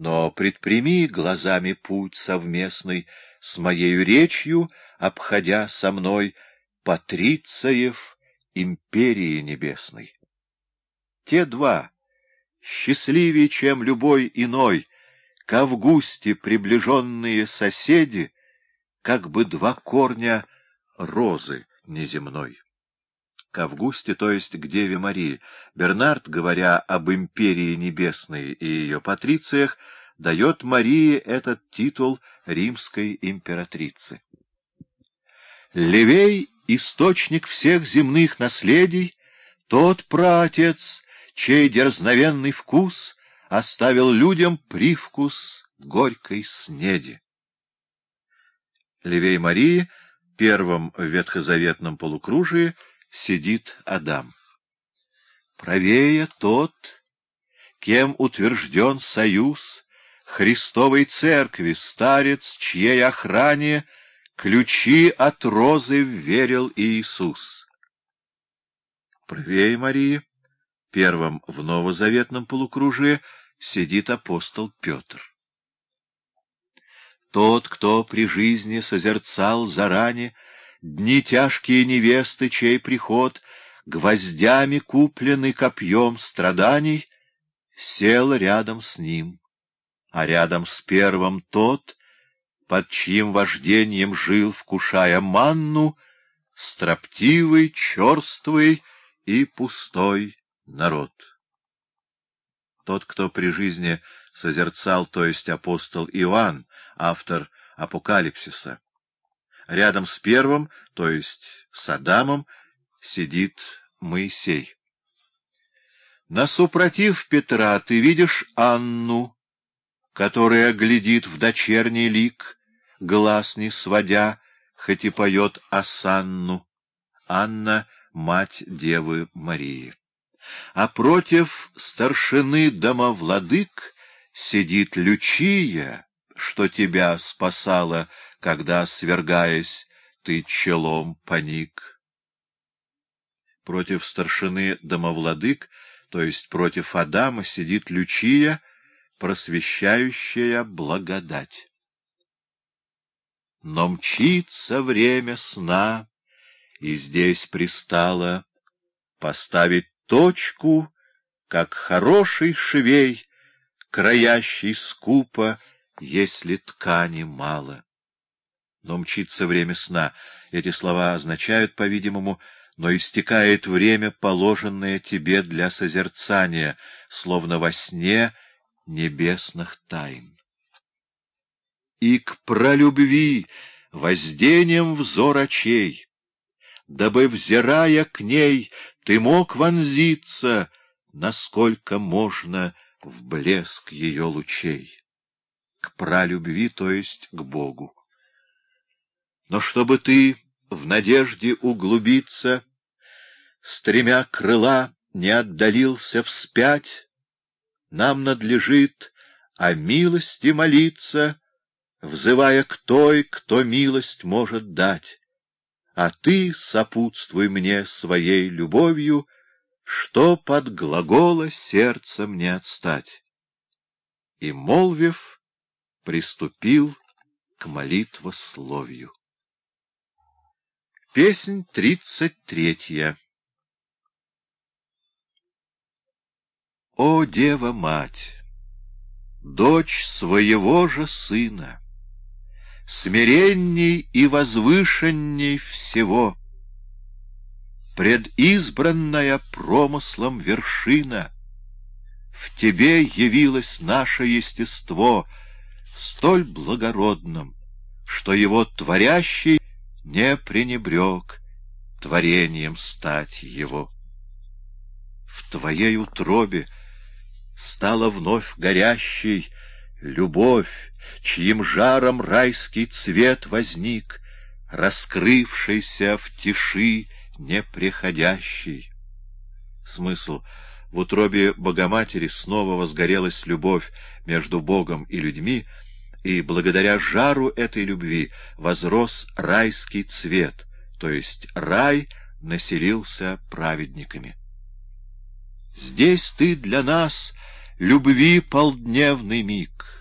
Но предприми глазами путь совместный с моею речью, обходя со мной Патрициев империи небесной. Те два, счастливее, чем любой иной, к Августе приближенные соседи, как бы два корня розы неземной. К Августе, то есть к Деве Марии, Бернард, говоря об империи небесной и ее патрициях, дает Марии этот титул римской императрицы. Левей — источник всех земных наследий, тот праотец, чей дерзновенный вкус оставил людям привкус горькой снеди. Левей Марии, первым в ветхозаветном полукружии, сидит Адам. Правее тот, кем утвержден союз Христовой Церкви, старец, чьей охране ключи от розы верил Иисус. Правее Марии, первым в новозаветном полукружии, сидит апостол Петр. Тот, кто при жизни созерцал заране дни тяжкие невесты, чей приход гвоздями купленный копьем страданий, сел рядом с ним, а рядом с первым тот, под чьим вождением жил, вкушая манну, строптивый, черствый и пустой народ. Тот, кто при жизни созерцал, то есть апостол Иоанн, автор Апокалипсиса. Рядом с первым, то есть с Адамом, сидит Моисей. Насупротив Петра ты видишь Анну, которая глядит в дочерний лик, глаз не сводя, хоть и поет Асанну. Анна — мать Девы Марии. А против старшины домовладык сидит Лючия, что тебя спасала, когда, свергаясь, ты челом поник. Против старшины домовладык, то есть против Адама, сидит Лючия, просвещающая благодать. Но мчится время сна, и здесь пристало поставить точку, как хороший швей, краящий скупо, если ткани мало. Но мчится время сна. Эти слова означают, по-видимому, но истекает время, положенное тебе для созерцания, словно во сне небесных тайн. И к пролюбви воздением взор очей, дабы, взирая к ней, ты мог вонзиться, насколько можно, в блеск ее лучей к пралюбви, то есть к Богу. Но чтобы ты в надежде углубиться, стремя крыла, не отдалился вспять, нам надлежит о милости молиться, взывая к той, кто милость может дать. А ты сопутствуй мне своей любовью, что под глагола сердцем не отстать. И, молвив, приступил к молитвословию. Песнь тридцать третья О, Дева-Мать, дочь своего же сына, Смиренней и возвышенней всего, Предизбранная промыслом вершина, В тебе явилось наше естество — столь благородным, что его творящий не пренебрег творением стать его. В твоей утробе стала вновь горящей любовь, чьим жаром райский цвет возник, раскрывшийся в тиши неприходящей. Смысл — в утробе Богоматери снова возгорелась любовь между Богом и людьми, и благодаря жару этой любви возрос райский цвет, то есть рай населился праведниками. Здесь ты для нас любви полдневный миг.